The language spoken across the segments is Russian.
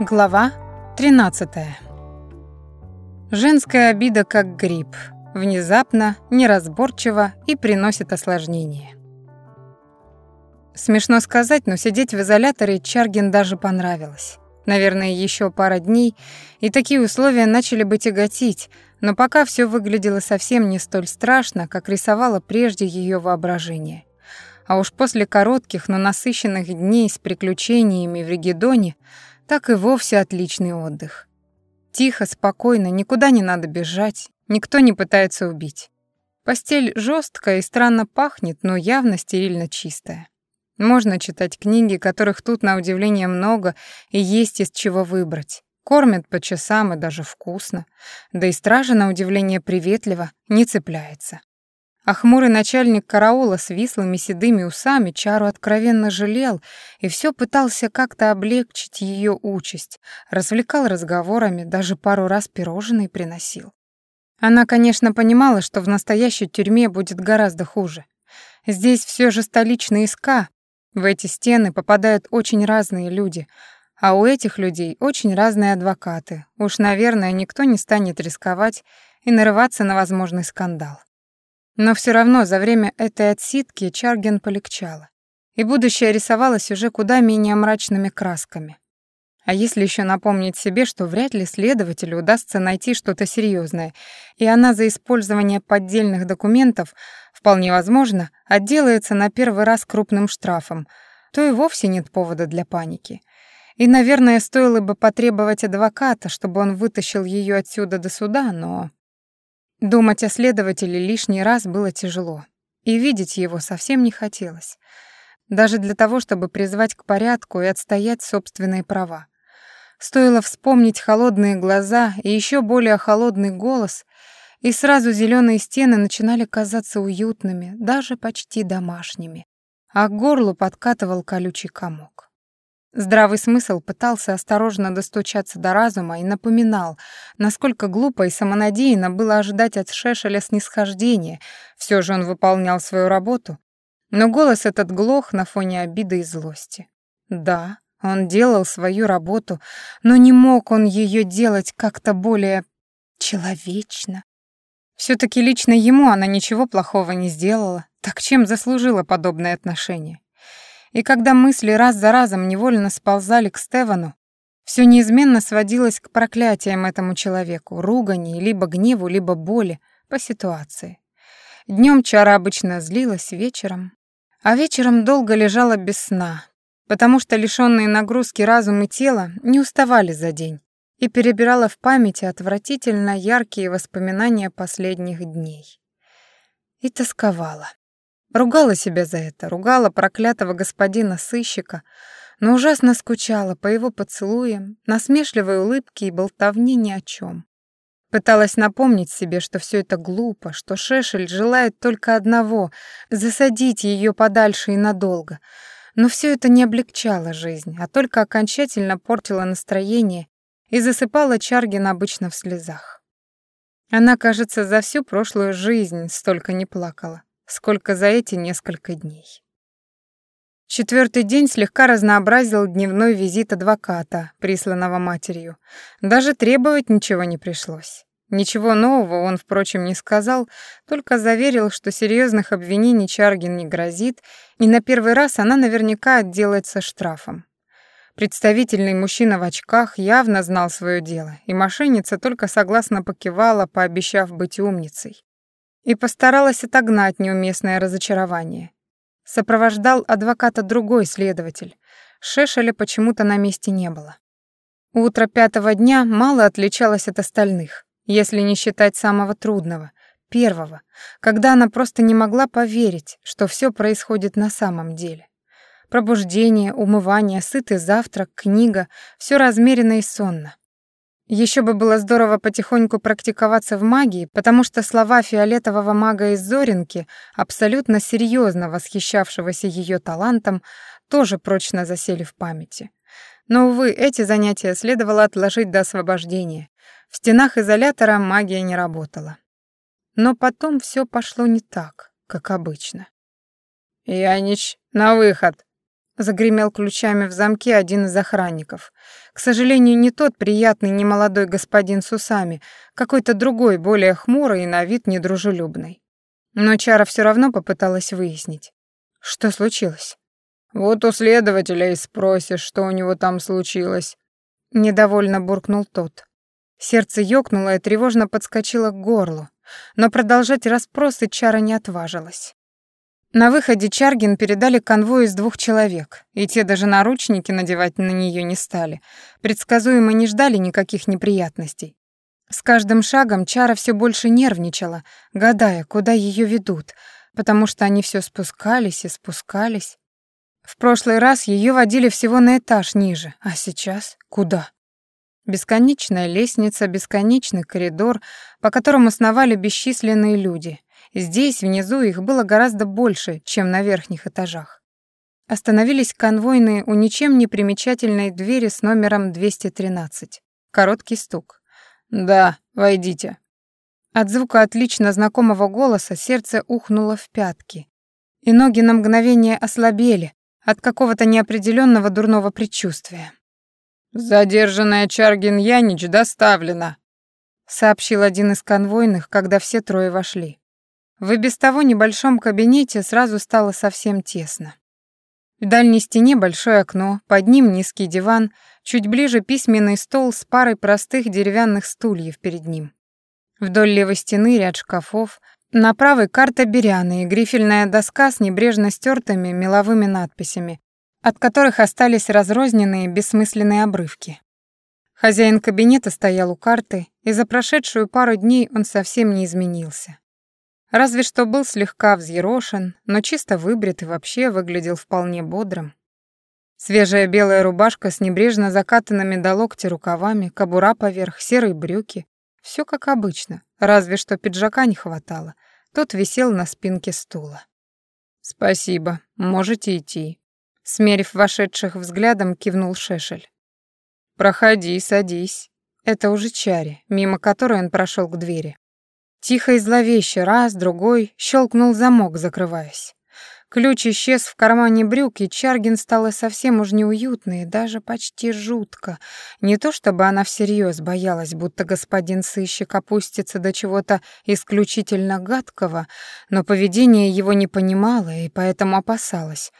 Глава 13. Женская обида как грипп. Внезапно, неразборчиво и приносит осложнения. Смешно сказать, но сидеть в изоляторе Чаргин даже понравилось. Наверное, еще пара дней, и такие условия начали бы тяготить, но пока все выглядело совсем не столь страшно, как рисовало прежде ее воображение. А уж после коротких, но насыщенных дней с приключениями в Ригедоне так и вовсе отличный отдых. Тихо, спокойно, никуда не надо бежать, никто не пытается убить. Постель жесткая и странно пахнет, но явно стерильно чистая. Можно читать книги, которых тут на удивление много, и есть из чего выбрать. Кормят по часам и даже вкусно. Да и стража, на удивление приветливо, не цепляется. А хмурый начальник караула с вислыми седыми усами Чару откровенно жалел и все пытался как-то облегчить ее участь, развлекал разговорами, даже пару раз пирожные приносил. Она, конечно, понимала, что в настоящей тюрьме будет гораздо хуже. Здесь все же столичный СК, в эти стены попадают очень разные люди, а у этих людей очень разные адвокаты. Уж, наверное, никто не станет рисковать и нарываться на возможный скандал. Но все равно за время этой отсидки Чарген полегчало. И будущее рисовалось уже куда менее мрачными красками. А если еще напомнить себе, что вряд ли следователю удастся найти что-то серьезное, и она за использование поддельных документов, вполне возможно, отделается на первый раз крупным штрафом, то и вовсе нет повода для паники. И, наверное, стоило бы потребовать адвоката, чтобы он вытащил ее отсюда до суда, но... Думать о следователе лишний раз было тяжело, и видеть его совсем не хотелось. Даже для того, чтобы призвать к порядку и отстоять собственные права. Стоило вспомнить холодные глаза и еще более холодный голос, и сразу зеленые стены начинали казаться уютными, даже почти домашними, а к горлу подкатывал колючий комок. Здравый смысл пытался осторожно достучаться до разума и напоминал, насколько глупо и самонадеянно было ожидать от Шешеля снисхождения, все же он выполнял свою работу, но голос этот глох на фоне обиды и злости. Да, он делал свою работу, но не мог он ее делать как-то более человечно. все таки лично ему она ничего плохого не сделала, так чем заслужила подобное отношение? И когда мысли раз за разом невольно сползали к Стевану, все неизменно сводилось к проклятиям этому человеку, ругани, либо гневу, либо боли по ситуации. Днем Чара обычно злилась, вечером. А вечером долго лежала без сна, потому что лишённые нагрузки разум и тело не уставали за день и перебирала в памяти отвратительно яркие воспоминания последних дней. И тосковала. Ругала себя за это, ругала проклятого господина-сыщика, но ужасно скучала по его поцелуям, насмешливой улыбке и болтовне ни о чем. Пыталась напомнить себе, что все это глупо, что Шешель желает только одного — засадить ее подальше и надолго. Но все это не облегчало жизнь, а только окончательно портило настроение и засыпала Чаргин обычно в слезах. Она, кажется, за всю прошлую жизнь столько не плакала сколько за эти несколько дней. Четвертый день слегка разнообразил дневной визит адвоката, присланного матерью. Даже требовать ничего не пришлось. Ничего нового он, впрочем, не сказал, только заверил, что серьезных обвинений Чаргин не грозит, и на первый раз она наверняка отделается штрафом. Представительный мужчина в очках явно знал свое дело, и мошенница только согласно покивала, пообещав быть умницей и постаралась отогнать неуместное разочарование. Сопровождал адвоката другой следователь. Шешеля почему-то на месте не было. Утро пятого дня мало отличалось от остальных, если не считать самого трудного, первого, когда она просто не могла поверить, что все происходит на самом деле. Пробуждение, умывание, сытый завтрак, книга — все размеренно и сонно. Еще бы было здорово потихоньку практиковаться в магии, потому что слова фиолетового мага из Зоринки, абсолютно серьезно восхищавшегося ее талантом, тоже прочно засели в памяти. Но, увы, эти занятия следовало отложить до освобождения. В стенах изолятора магия не работала. Но потом все пошло не так, как обычно. «Янич, на выход!» Загремел ключами в замке один из охранников. К сожалению, не тот приятный немолодой господин с усами, какой-то другой, более хмурый и на вид недружелюбный. Но Чара все равно попыталась выяснить. Что случилось? «Вот у следователя и спросишь, что у него там случилось», — недовольно буркнул тот. Сердце ёкнуло и тревожно подскочило к горлу, но продолжать расспросы Чара не отважилась. На выходе Чаргин передали конвой из двух человек, и те даже наручники надевать на нее не стали. Предсказуемо не ждали никаких неприятностей. С каждым шагом Чара все больше нервничала, гадая, куда ее ведут, потому что они все спускались и спускались. В прошлый раз ее водили всего на этаж ниже, а сейчас куда? Бесконечная лестница, бесконечный коридор, по которому сновали бесчисленные люди, Здесь, внизу, их было гораздо больше, чем на верхних этажах. Остановились конвойные у ничем не примечательной двери с номером 213. Короткий стук. «Да, войдите». От звука отлично знакомого голоса сердце ухнуло в пятки, и ноги на мгновение ослабели от какого-то неопределенного дурного предчувствия. «Задержанная Чаргин Янич доставлена», — сообщил один из конвойных, когда все трое вошли. В и без того небольшом кабинете сразу стало совсем тесно. В дальней стене большое окно, под ним низкий диван, чуть ближе письменный стол с парой простых деревянных стульев перед ним. Вдоль левой стены ряд шкафов, на правой карта Беряны и грифельная доска с небрежно стертыми меловыми надписями, от которых остались разрозненные бессмысленные обрывки. Хозяин кабинета стоял у карты, и за прошедшую пару дней он совсем не изменился. Разве что был слегка взъерошен, но чисто выбрит и вообще выглядел вполне бодрым. Свежая белая рубашка с небрежно закатанными до локтя рукавами, кобура поверх, серые брюки. Все как обычно, разве что пиджака не хватало. Тот висел на спинке стула. «Спасибо, можете идти», — смерив вошедших взглядом, кивнул Шешель. «Проходи, садись». Это уже Чари, мимо которой он прошел к двери. Тихо и зловеще раз, другой, щелкнул замок, закрываясь. Ключ исчез в кармане брюк, и Чаргин стало совсем уж неуютно и даже почти жутко. Не то чтобы она всерьез боялась, будто господин сыщик опустится до чего-то исключительно гадкого, но поведение его не понимала и поэтому опасалась.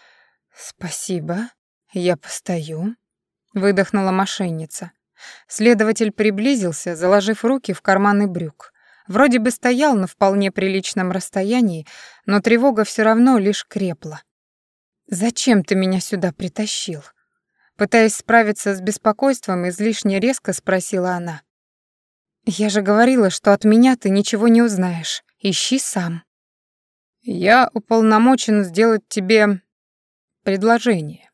«Спасибо, я постою», — выдохнула мошенница. Следователь приблизился, заложив руки в карманы брюк. Вроде бы стоял на вполне приличном расстоянии, но тревога все равно лишь крепла. «Зачем ты меня сюда притащил?» Пытаясь справиться с беспокойством, излишне резко спросила она. «Я же говорила, что от меня ты ничего не узнаешь. Ищи сам». «Я уполномочен сделать тебе предложение».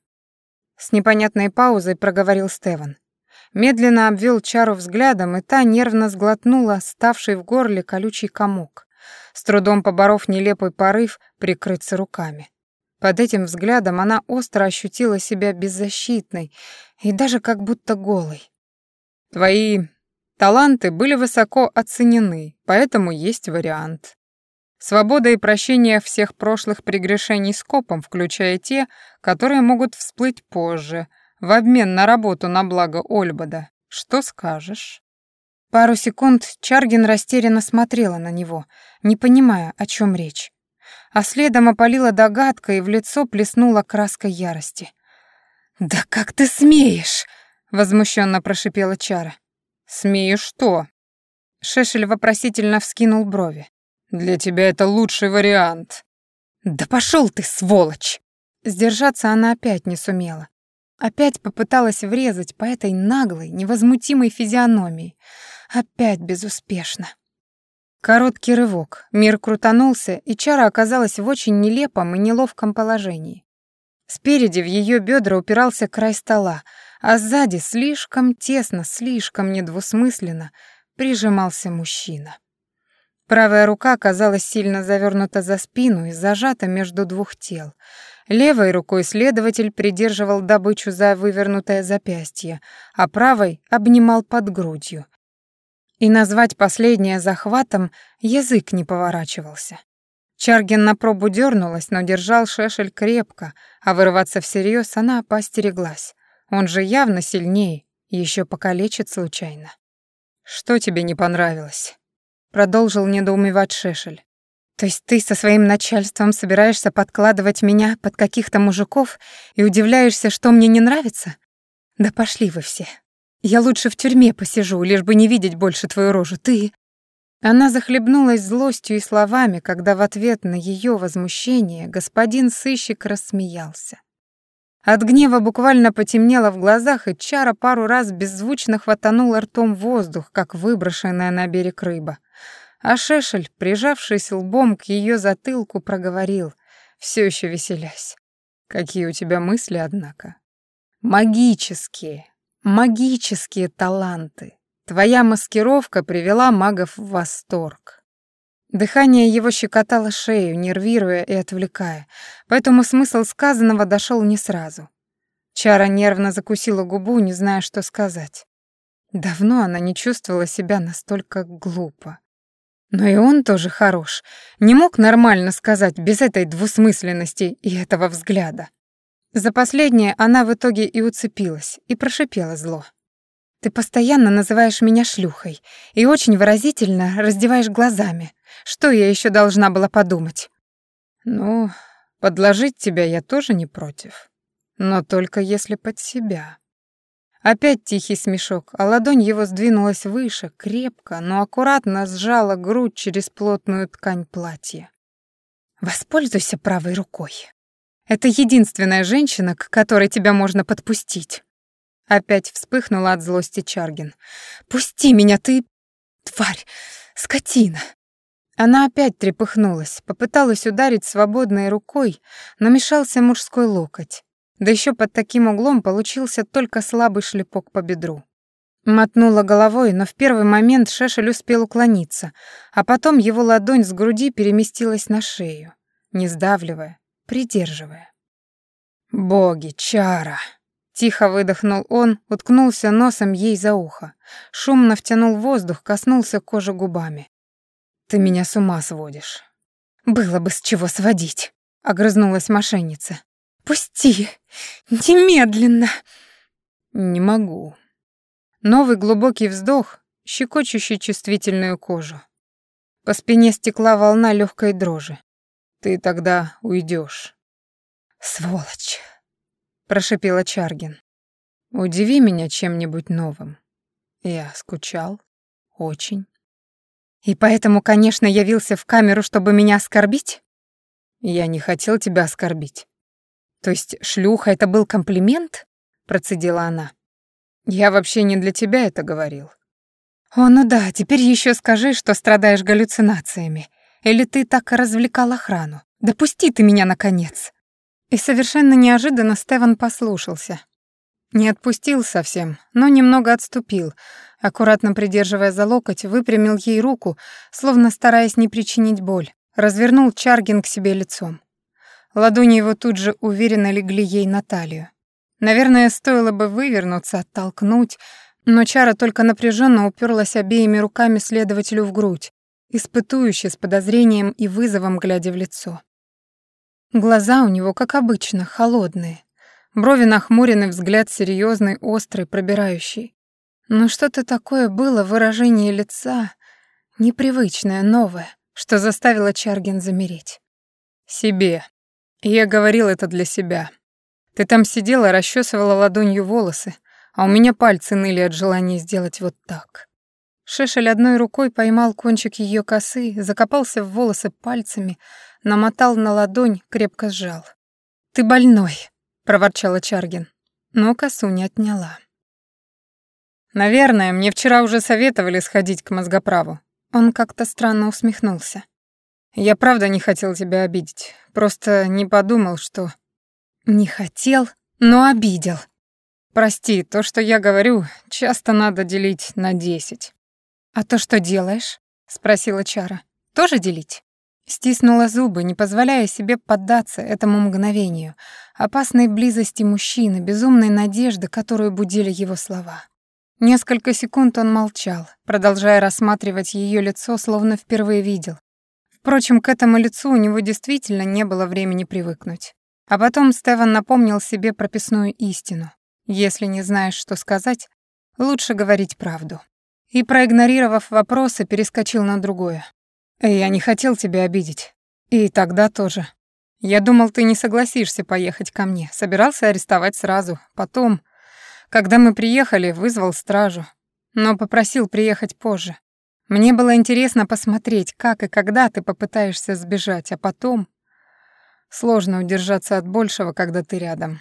С непонятной паузой проговорил Стеван. Медленно обвел Чару взглядом, и та нервно сглотнула ставший в горле колючий комок, с трудом поборов нелепый порыв прикрыться руками. Под этим взглядом она остро ощутила себя беззащитной и даже как будто голой. «Твои таланты были высоко оценены, поэтому есть вариант. Свобода и прощение всех прошлых прегрешений скопом, включая те, которые могут всплыть позже — в обмен на работу на благо Ольбада. Что скажешь?» Пару секунд Чаргин растерянно смотрела на него, не понимая, о чем речь. А следом опалила догадка и в лицо плеснула краска ярости. «Да как ты смеешь?» — возмущенно прошипела Чара. «Смею что?» Шешель вопросительно вскинул брови. «Для тебя это лучший вариант». «Да пошел ты, сволочь!» Сдержаться она опять не сумела. Опять попыталась врезать по этой наглой, невозмутимой физиономии. Опять безуспешно. Короткий рывок. Мир крутанулся, и Чара оказалась в очень нелепом и неловком положении. Спереди в ее бедра упирался край стола, а сзади слишком тесно, слишком недвусмысленно прижимался мужчина. Правая рука оказалась сильно завернута за спину и зажата между двух тел — Левой рукой следователь придерживал добычу за вывернутое запястье, а правой обнимал под грудью. И назвать последнее захватом язык не поворачивался. Чаргин на пробу дернулась, но держал Шешель крепко, а вырываться всерьез она поостереглась. Он же явно сильнее, еще покалечит случайно. «Что тебе не понравилось?» Продолжил недоумевать Шешель. «То есть ты со своим начальством собираешься подкладывать меня под каких-то мужиков и удивляешься, что мне не нравится? Да пошли вы все. Я лучше в тюрьме посижу, лишь бы не видеть больше твою рожу. Ты...» Она захлебнулась злостью и словами, когда в ответ на ее возмущение господин сыщик рассмеялся. От гнева буквально потемнело в глазах, и Чара пару раз беззвучно хватанула ртом воздух, как выброшенная на берег рыба. А Шешель, прижавшись лбом к ее затылку, проговорил, все еще веселясь. «Какие у тебя мысли, однако?» «Магические, магические таланты. Твоя маскировка привела магов в восторг. Дыхание его щекотало шею, нервируя и отвлекая, поэтому смысл сказанного дошел не сразу. Чара нервно закусила губу, не зная, что сказать. Давно она не чувствовала себя настолько глупо. Но и он тоже хорош. Не мог нормально сказать без этой двусмысленности и этого взгляда. За последнее она в итоге и уцепилась, и прошипела зло. Ты постоянно называешь меня шлюхой и очень выразительно раздеваешь глазами. Что я еще должна была подумать? Ну, подложить тебя я тоже не против. Но только если под себя. Опять тихий смешок, а ладонь его сдвинулась выше, крепко, но аккуратно сжала грудь через плотную ткань платья. Воспользуйся правой рукой. Это единственная женщина, к которой тебя можно подпустить. Опять вспыхнула от злости Чаргин. «Пусти меня, ты... тварь! Скотина!» Она опять трепыхнулась, попыталась ударить свободной рукой, но мешался мужской локоть. Да еще под таким углом получился только слабый шлепок по бедру. Мотнула головой, но в первый момент Шешель успел уклониться, а потом его ладонь с груди переместилась на шею, не сдавливая, придерживая. «Боги, Чара!» Тихо выдохнул он, уткнулся носом ей за ухо. Шумно втянул воздух, коснулся кожи губами. «Ты меня с ума сводишь». «Было бы с чего сводить», — огрызнулась мошенница. «Пусти! Немедленно!» «Не могу». Новый глубокий вздох, щекочущий чувствительную кожу. По спине стекла волна легкой дрожи. «Ты тогда уйдешь. «Сволочь!» прошипела Чаргин. Удиви меня чем-нибудь новым. Я скучал. Очень. И поэтому, конечно, явился в камеру, чтобы меня оскорбить? Я не хотел тебя оскорбить. То есть шлюха — это был комплимент? Процедила она. Я вообще не для тебя это говорил. О, ну да, теперь еще скажи, что страдаешь галлюцинациями. Или ты так развлекал охрану. Допусти ты меня, наконец. И совершенно неожиданно Стеван послушался. Не отпустил совсем, но немного отступил, аккуратно придерживая за локоть, выпрямил ей руку, словно стараясь не причинить боль, развернул Чаргин к себе лицом. Ладони его тут же уверенно легли ей на талию. Наверное, стоило бы вывернуться, оттолкнуть, но Чара только напряженно уперлась обеими руками следователю в грудь, испытующе с подозрением и вызовом глядя в лицо. Глаза у него, как обычно, холодные. Брови нахмурены, взгляд серьезный, острый, пробирающий. Но что-то такое было в выражении лица, непривычное, новое, что заставило Чаргин замереть. «Себе. Я говорил это для себя. Ты там сидела, расчесывала ладонью волосы, а у меня пальцы ныли от желания сделать вот так». Шешель одной рукой поймал кончик ее косы, закопался в волосы пальцами, намотал на ладонь, крепко сжал. «Ты больной», — проворчала Чаргин, но косу не отняла. «Наверное, мне вчера уже советовали сходить к мозгоправу». Он как-то странно усмехнулся. «Я правда не хотел тебя обидеть, просто не подумал, что...» «Не хотел, но обидел». «Прости, то, что я говорю, часто надо делить на десять». «А то, что делаешь?» — спросила Чара. «Тоже делить?» Стиснула зубы, не позволяя себе поддаться этому мгновению, опасной близости мужчины, безумной надежды, которую будили его слова. Несколько секунд он молчал, продолжая рассматривать ее лицо, словно впервые видел. Впрочем, к этому лицу у него действительно не было времени привыкнуть. А потом Стеван напомнил себе прописную истину. Если не знаешь, что сказать, лучше говорить правду. И, проигнорировав вопросы, перескочил на другое. «Я не хотел тебя обидеть. И тогда тоже. Я думал, ты не согласишься поехать ко мне. Собирался арестовать сразу. Потом, когда мы приехали, вызвал стражу. Но попросил приехать позже. Мне было интересно посмотреть, как и когда ты попытаешься сбежать, а потом... Сложно удержаться от большего, когда ты рядом.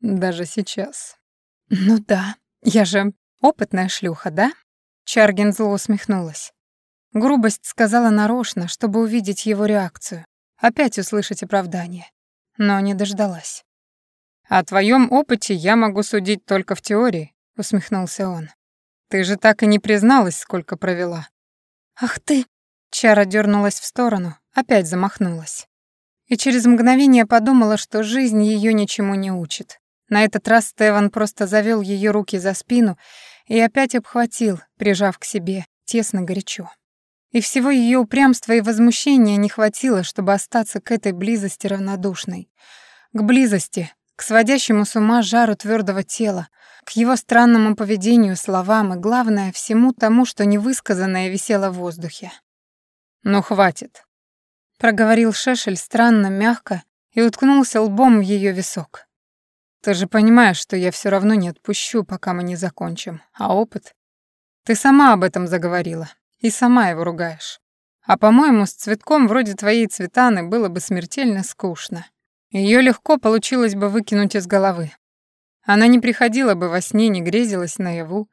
Даже сейчас. Ну да, я же опытная шлюха, да? Чаргин зло усмехнулась. Грубость сказала нарочно, чтобы увидеть его реакцию, опять услышать оправдание. Но не дождалась. «О твоем опыте я могу судить только в теории», — усмехнулся он. «Ты же так и не призналась, сколько провела». «Ах ты!» — Чара дернулась в сторону, опять замахнулась. И через мгновение подумала, что жизнь ее ничему не учит. На этот раз Стеван просто завел ее руки за спину и опять обхватил, прижав к себе, тесно горячо. И всего ее упрямства и возмущения не хватило, чтобы остаться к этой близости равнодушной. К близости, к сводящему с ума жару твердого тела, к его странному поведению, словам и, главное, всему тому, что невысказанное висело в воздухе. «Ну, хватит», — проговорил Шешель странно, мягко и уткнулся лбом в ее висок. «Ты же понимаешь, что я все равно не отпущу, пока мы не закончим. А опыт? Ты сама об этом заговорила и сама его ругаешь. А, по-моему, с цветком вроде твоей цветаны было бы смертельно скучно. Ее легко получилось бы выкинуть из головы. Она не приходила бы во сне, не грезилась наяву.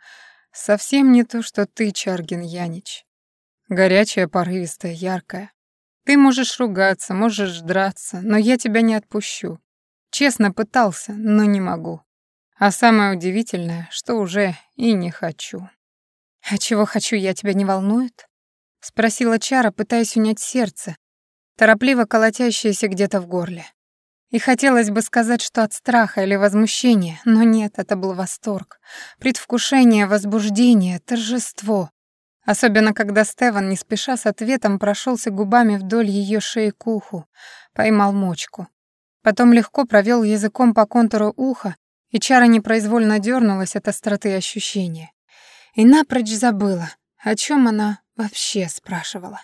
Совсем не то, что ты, Чаргин Янич. Горячая, порывистая, яркая. Ты можешь ругаться, можешь драться, но я тебя не отпущу. Честно пытался, но не могу. А самое удивительное, что уже и не хочу. «А чего хочу я, тебя не волнует?» — спросила Чара, пытаясь унять сердце, торопливо колотящееся где-то в горле. И хотелось бы сказать, что от страха или возмущения, но нет, это был восторг, предвкушение, возбуждение, торжество. Особенно когда Стеван, не спеша с ответом, прошелся губами вдоль ее шеи к уху, поймал мочку. Потом легко провел языком по контуру уха, и чара непроизвольно дернулась от остроты ощущения. И напрочь забыла, о чем она вообще спрашивала.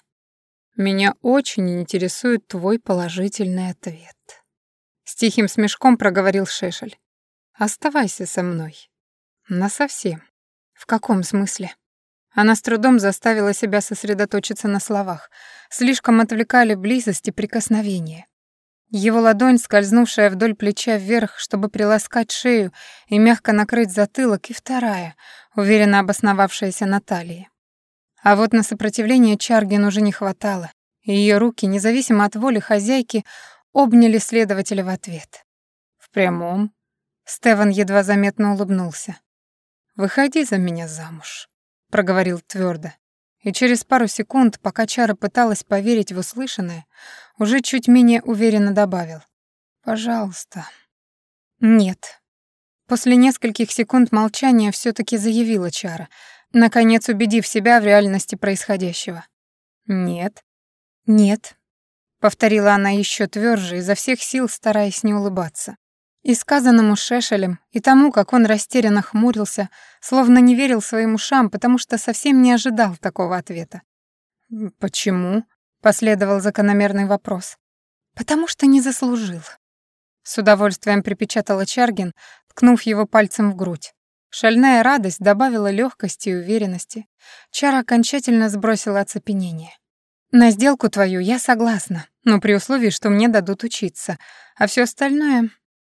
«Меня очень интересует твой положительный ответ». С тихим смешком проговорил Шешель. «Оставайся со мной. Насовсем. В каком смысле?» Она с трудом заставила себя сосредоточиться на словах. Слишком отвлекали близость и прикосновение. Его ладонь, скользнувшая вдоль плеча вверх, чтобы приласкать шею и мягко накрыть затылок, и вторая, уверенно обосновавшаяся на талии. А вот на сопротивление Чаргин уже не хватало, ее руки, независимо от воли хозяйки, обняли следователя в ответ. «В прямом?» Стеван едва заметно улыбнулся. «Выходи за меня замуж», — проговорил твердо. И через пару секунд, пока Чара пыталась поверить в услышанное, уже чуть менее уверенно добавил. «Пожалуйста». «Нет». После нескольких секунд молчания все таки заявила Чара, наконец убедив себя в реальности происходящего. «Нет». «Нет», — повторила она еще тверже, изо всех сил стараясь не улыбаться. И сказанному Шешелем, и тому, как он растерянно хмурился, словно не верил своим ушам, потому что совсем не ожидал такого ответа. «Почему?» — последовал закономерный вопрос. «Потому что не заслужил». С удовольствием припечатала Чаргин, ткнув его пальцем в грудь. Шальная радость добавила легкости и уверенности. Чара окончательно сбросила оцепенение. На сделку твою я согласна, но при условии, что мне дадут учиться, а все остальное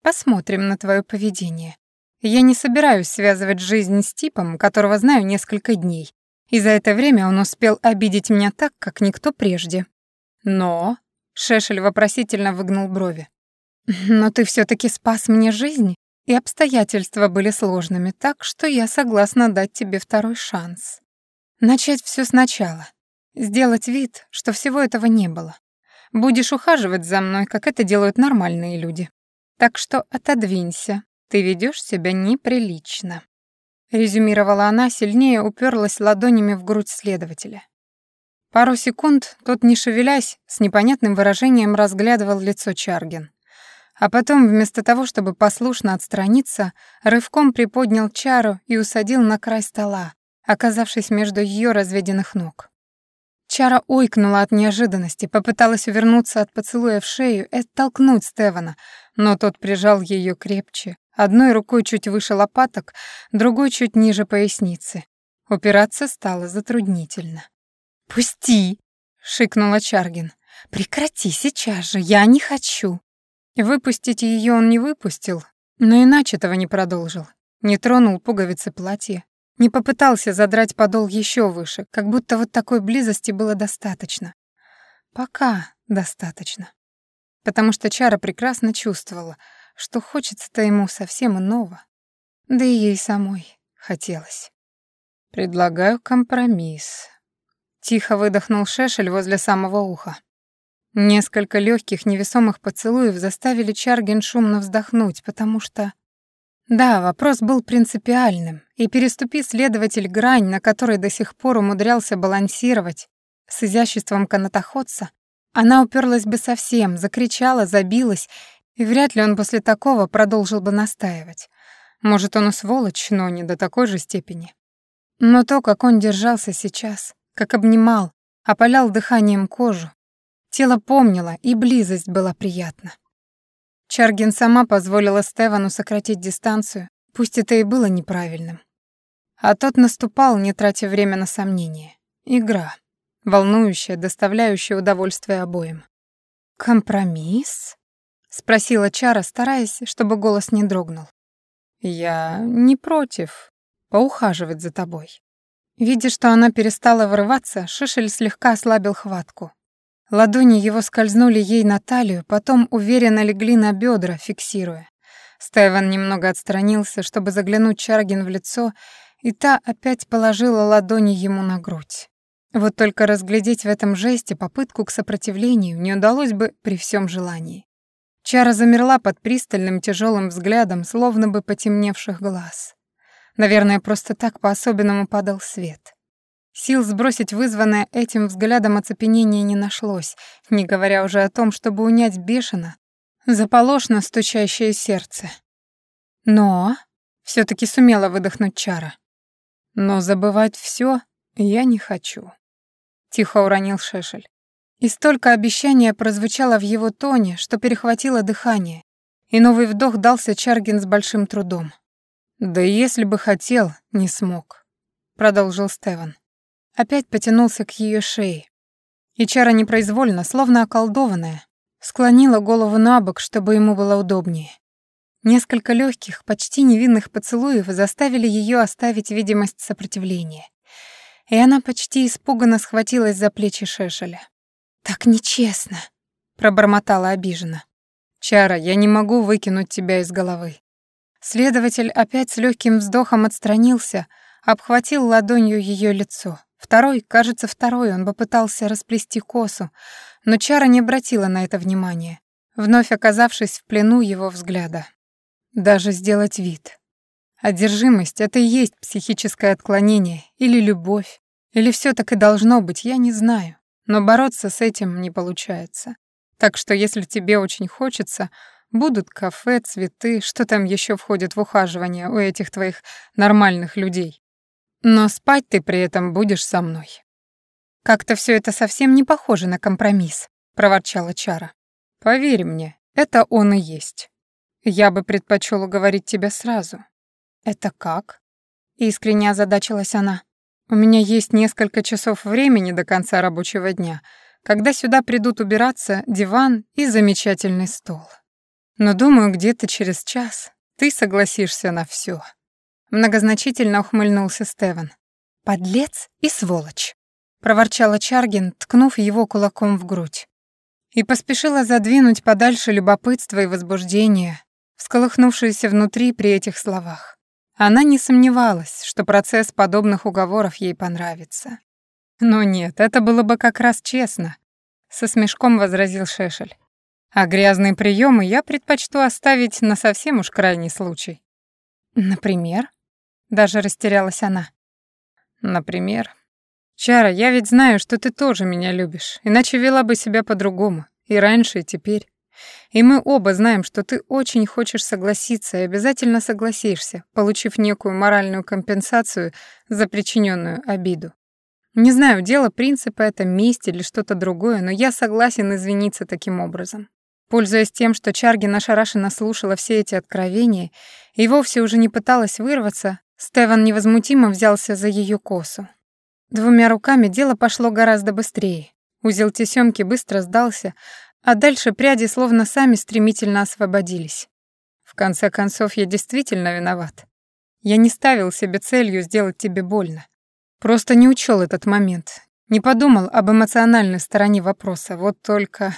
посмотрим на твое поведение. Я не собираюсь связывать жизнь с типом, которого знаю несколько дней, и за это время он успел обидеть меня так, как никто прежде. Но Шешель вопросительно выгнул брови. Но ты все таки спас мне жизнь, и обстоятельства были сложными, так что я согласна дать тебе второй шанс. Начать все сначала. Сделать вид, что всего этого не было. Будешь ухаживать за мной, как это делают нормальные люди. Так что отодвинься, ты ведешь себя неприлично. Резюмировала она, сильнее уперлась ладонями в грудь следователя. Пару секунд тот, не шевелясь, с непонятным выражением разглядывал лицо Чаргин. А потом, вместо того, чтобы послушно отстраниться, рывком приподнял Чару и усадил на край стола, оказавшись между ее разведенных ног. Чара ойкнула от неожиданности, попыталась увернуться от поцелуя в шею и оттолкнуть Стевана, но тот прижал ее крепче, одной рукой чуть выше лопаток, другой чуть ниже поясницы. Упираться стало затруднительно. «Пусти!» — шикнула Чаргин. «Прекрати сейчас же, я не хочу!» Выпустить ее он не выпустил, но иначе этого не продолжил. Не тронул пуговицы платья, не попытался задрать подол еще выше, как будто вот такой близости было достаточно. Пока достаточно. Потому что Чара прекрасно чувствовала, что хочется-то ему совсем иного. Да и ей самой хотелось. «Предлагаю компромисс», — тихо выдохнул Шешель возле самого уха. Несколько легких невесомых поцелуев заставили Чаргин шумно вздохнуть, потому что да, вопрос был принципиальным, и переступи следователь грань, на которой до сих пор умудрялся балансировать с изяществом канатоходца, она уперлась бы совсем, закричала, забилась, и вряд ли он после такого продолжил бы настаивать. Может, он и сволочь, но не до такой же степени. Но то, как он держался сейчас, как обнимал, опалял дыханием кожу, тело помнило, и близость была приятна. Чаргин сама позволила Стевану сократить дистанцию, пусть это и было неправильным. А тот наступал, не тратя время на сомнения. Игра. Волнующая, доставляющая удовольствие обоим. «Компромисс?» — спросила Чара, стараясь, чтобы голос не дрогнул. «Я не против поухаживать за тобой». Видя, что она перестала вырываться, Шишель слегка ослабил хватку. Ладони его скользнули ей на талию, потом уверенно легли на бедра, фиксируя. Стайван немного отстранился, чтобы заглянуть Чаргин в лицо, и та опять положила ладони ему на грудь. Вот только разглядеть в этом жесте попытку к сопротивлению не удалось бы при всем желании. Чара замерла под пристальным тяжелым взглядом, словно бы потемневших глаз. Наверное, просто так по-особенному падал свет. Сил сбросить вызванное этим взглядом оцепенение не нашлось, не говоря уже о том, чтобы унять бешено, заполошно стучащее сердце. Но все таки сумела выдохнуть Чара. Но забывать все я не хочу. Тихо уронил Шешель. И столько обещания прозвучало в его тоне, что перехватило дыхание, и новый вдох дался Чаргин с большим трудом. «Да если бы хотел, не смог», — продолжил Стеван опять потянулся к ее шее. И Чара непроизвольно, словно околдованная, склонила голову на бок, чтобы ему было удобнее. Несколько легких, почти невинных поцелуев заставили ее оставить видимость сопротивления. И она почти испуганно схватилась за плечи Шешеля. «Так нечестно», — пробормотала обиженно. «Чара, я не могу выкинуть тебя из головы». Следователь опять с легким вздохом отстранился, обхватил ладонью ее лицо. Второй, кажется, второй, он попытался расплести косу, но Чара не обратила на это внимания, вновь оказавшись в плену его взгляда. Даже сделать вид. Одержимость — это и есть психическое отклонение, или любовь, или все так и должно быть, я не знаю. Но бороться с этим не получается. Так что если тебе очень хочется, будут кафе, цветы, что там еще входит в ухаживание у этих твоих нормальных людей. Но спать ты при этом будешь со мной. Как-то все это совсем не похоже на компромисс, проворчала Чара. Поверь мне, это он и есть. Я бы предпочел уговорить тебя сразу. Это как? Искренне озадачилась она. У меня есть несколько часов времени до конца рабочего дня, когда сюда придут убираться диван и замечательный стол. Но думаю, где-то через час ты согласишься на все. Многозначительно ухмыльнулся Стеван. «Подлец и сволочь», — проворчала Чаргин, ткнув его кулаком в грудь. И поспешила задвинуть подальше любопытство и возбуждение, всколыхнувшееся внутри при этих словах. Она не сомневалась, что процесс подобных уговоров ей понравится. «Но нет, это было бы как раз честно», — со смешком возразил Шешель. «А грязные приемы я предпочту оставить на совсем уж крайний случай». «Например?» Даже растерялась она. Например, Чара, я ведь знаю, что ты тоже меня любишь, иначе вела бы себя по-другому, и раньше, и теперь. И мы оба знаем, что ты очень хочешь согласиться и обязательно согласишься, получив некую моральную компенсацию за причиненную обиду. Не знаю, дело принципа это месть или что-то другое, но я согласен извиниться таким образом. Пользуясь тем, что Чаргин ошарашенно слушала все эти откровения и вовсе уже не пыталась вырваться, Стеван невозмутимо взялся за ее косу. Двумя руками дело пошло гораздо быстрее. Узел тесёмки быстро сдался, а дальше пряди словно сами стремительно освободились. В конце концов, я действительно виноват. Я не ставил себе целью сделать тебе больно. Просто не учел этот момент. Не подумал об эмоциональной стороне вопроса. Вот только...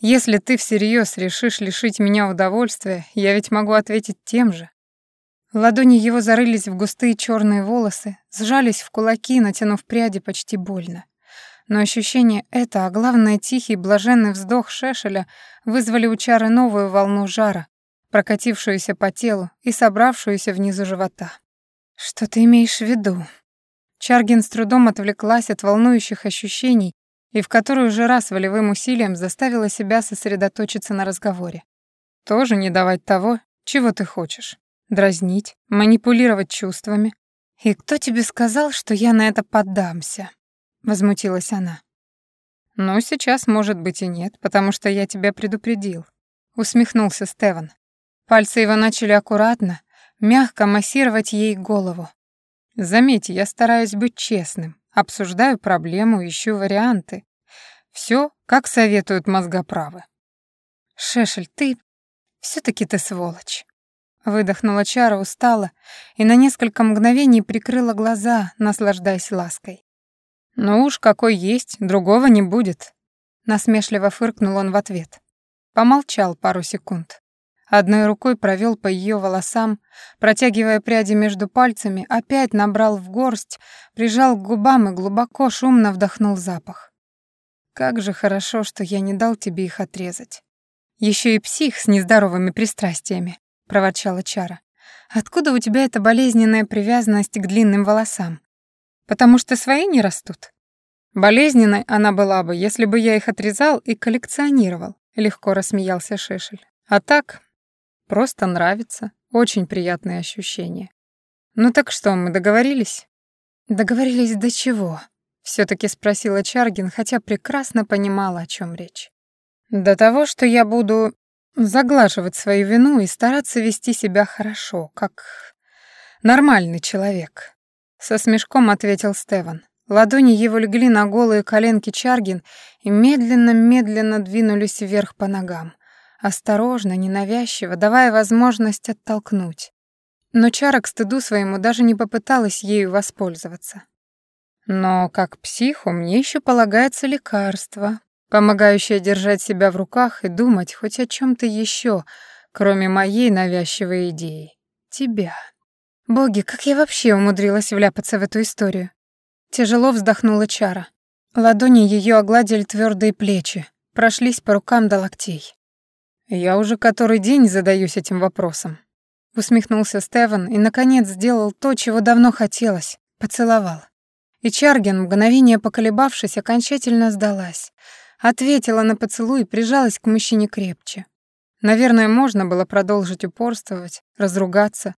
Если ты всерьез решишь лишить меня удовольствия, я ведь могу ответить тем же. Ладони его зарылись в густые черные волосы, сжались в кулаки, натянув пряди почти больно. Но ощущение это, а главное тихий блаженный вздох Шешеля вызвали у Чары новую волну жара, прокатившуюся по телу и собравшуюся внизу живота. «Что ты имеешь в виду?» Чаргин с трудом отвлеклась от волнующих ощущений и в которую уже раз волевым усилием заставила себя сосредоточиться на разговоре. «Тоже не давать того, чего ты хочешь» дразнить, манипулировать чувствами. «И кто тебе сказал, что я на это поддамся?» — возмутилась она. «Ну, сейчас, может быть, и нет, потому что я тебя предупредил», — усмехнулся Стеван. Пальцы его начали аккуратно, мягко массировать ей голову. «Заметь, я стараюсь быть честным, обсуждаю проблему, ищу варианты. Все, как советуют мозгоправы». «Шешель, ты... все таки ты сволочь». Выдохнула Чара устало и на несколько мгновений прикрыла глаза, наслаждаясь лаской. «Ну уж какой есть, другого не будет», — насмешливо фыркнул он в ответ. Помолчал пару секунд. Одной рукой провел по ее волосам, протягивая пряди между пальцами, опять набрал в горсть, прижал к губам и глубоко, шумно вдохнул запах. «Как же хорошо, что я не дал тебе их отрезать. Еще и псих с нездоровыми пристрастиями проворчала Чара. Откуда у тебя эта болезненная привязанность к длинным волосам? Потому что свои не растут. Болезненной она была бы, если бы я их отрезал и коллекционировал, легко рассмеялся Шешель. А так, просто нравится, очень приятные ощущения. Ну так что, мы договорились? Договорились до чего? все таки спросила Чаргин, хотя прекрасно понимала, о чем речь. До того, что я буду заглаживать свою вину и стараться вести себя хорошо, как нормальный человек. Со смешком ответил Стеван. Ладони его легли на голые коленки Чаргин и медленно-медленно двинулись вверх по ногам, осторожно, ненавязчиво, давая возможность оттолкнуть. Но Чара к стыду своему даже не попыталась ею воспользоваться. Но как психу мне еще полагается лекарство, помогающая держать себя в руках и думать хоть о чем то еще, кроме моей навязчивой идеи. Тебя. Боги, как я вообще умудрилась вляпаться в эту историю? Тяжело вздохнула Чара. Ладони ее огладили твердые плечи, прошлись по рукам до локтей. Я уже который день задаюсь этим вопросом. Усмехнулся Стеван и, наконец, сделал то, чего давно хотелось — поцеловал. И Чаргин, мгновение поколебавшись, окончательно сдалась — Ответила на поцелуй и прижалась к мужчине крепче. Наверное, можно было продолжить упорствовать, разругаться,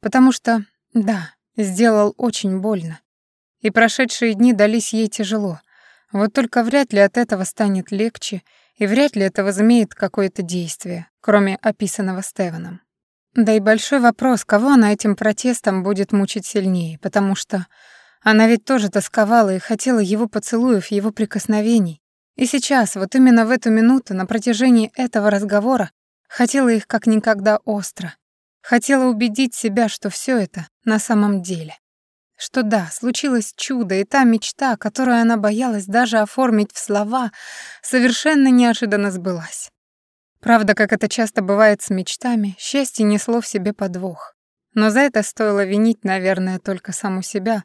потому что, да, сделал очень больно. И прошедшие дни дались ей тяжело. Вот только вряд ли от этого станет легче, и вряд ли это возымеет какое-то действие, кроме описанного Стеваном. Да и большой вопрос, кого она этим протестом будет мучить сильнее, потому что она ведь тоже тосковала и хотела его поцелуев, его прикосновений, и сейчас, вот именно в эту минуту, на протяжении этого разговора, хотела их как никогда остро. Хотела убедить себя, что все это на самом деле. Что да, случилось чудо, и та мечта, которую она боялась даже оформить в слова, совершенно неожиданно сбылась. Правда, как это часто бывает с мечтами, счастье несло в себе подвох. Но за это стоило винить, наверное, только саму себя,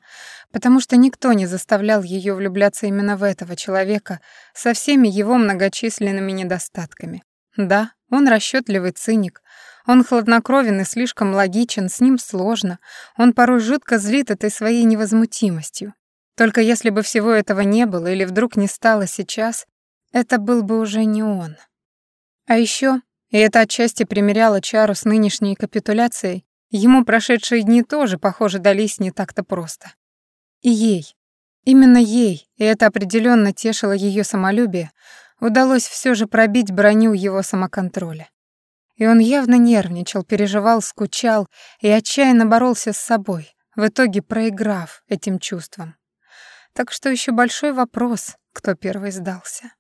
потому что никто не заставлял ее влюбляться именно в этого человека со всеми его многочисленными недостатками. Да, он расчетливый циник, он хладнокровен и слишком логичен, с ним сложно, он порой жутко злит этой своей невозмутимостью. Только если бы всего этого не было или вдруг не стало сейчас, это был бы уже не он. А еще, и это отчасти примеряло Чару с нынешней капитуляцией, ему прошедшие дни тоже, похоже, дались не так-то просто. И ей, именно ей, и это определенно тешило ее самолюбие, удалось все же пробить броню его самоконтроля. И он явно нервничал, переживал, скучал и отчаянно боролся с собой, в итоге проиграв этим чувством. Так что еще большой вопрос, кто первый сдался.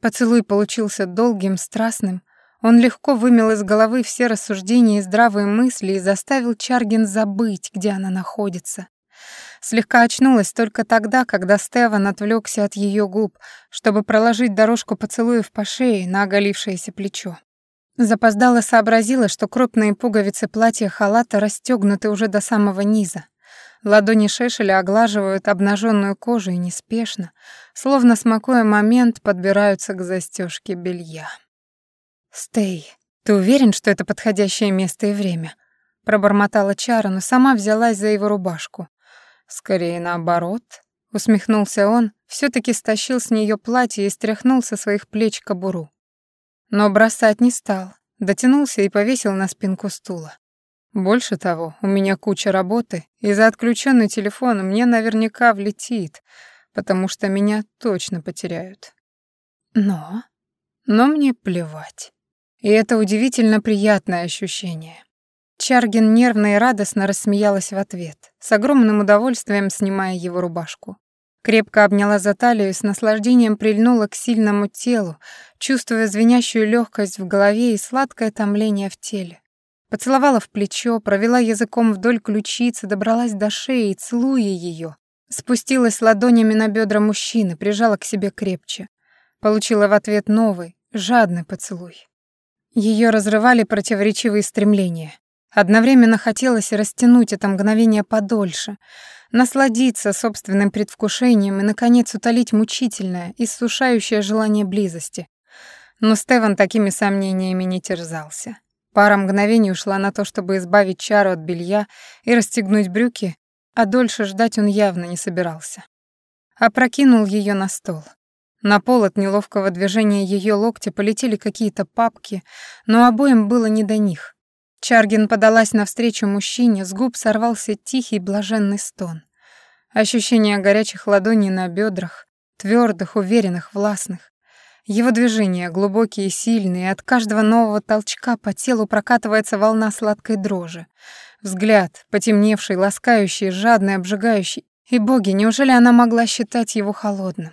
Поцелуй получился долгим, страстным. Он легко вымел из головы все рассуждения и здравые мысли и заставил Чаргин забыть, где она находится. Слегка очнулась только тогда, когда Стеван отвлекся от ее губ, чтобы проложить дорожку поцелуев по шее на оголившееся плечо. Запоздала сообразила, что крупные пуговицы платья халата расстегнуты уже до самого низа. Ладони Шешеля оглаживают обнаженную кожу и неспешно, словно смакуя момент, подбираются к застежке белья. «Стей, ты уверен, что это подходящее место и время?» Пробормотала Чара, но сама взялась за его рубашку. «Скорее наоборот», — усмехнулся он, все таки стащил с нее платье и стряхнул со своих плеч кобуру. Но бросать не стал, дотянулся и повесил на спинку стула. Больше того, у меня куча работы, и за отключенный телефон мне наверняка влетит, потому что меня точно потеряют. Но... Но мне плевать. И это удивительно приятное ощущение. Чаргин нервно и радостно рассмеялась в ответ, с огромным удовольствием снимая его рубашку. Крепко обняла за талию и с наслаждением прильнула к сильному телу, чувствуя звенящую легкость в голове и сладкое томление в теле. Поцеловала в плечо, провела языком вдоль ключицы, добралась до шеи, целуя ее. Спустилась ладонями на бедра мужчины, прижала к себе крепче. Получила в ответ новый, жадный поцелуй. Ее разрывали противоречивые стремления. Одновременно хотелось растянуть это мгновение подольше, насладиться собственным предвкушением и, наконец, утолить мучительное, иссушающее желание близости. Но Стеван такими сомнениями не терзался. Пара мгновений ушла на то, чтобы избавить чару от белья и расстегнуть брюки, а дольше ждать он явно не собирался. Опрокинул ее на стол. На пол от неловкого движения ее локтя полетели какие-то папки, но обоим было не до них. Чаргин подалась навстречу мужчине, с губ сорвался тихий блаженный стон. Ощущение горячих ладоней на бедрах, твердых, уверенных, властных. Его движения глубокие и сильные, от каждого нового толчка по телу прокатывается волна сладкой дрожи. Взгляд, потемневший, ласкающий, жадный, обжигающий. И боги, неужели она могла считать его холодным?